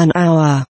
An hour.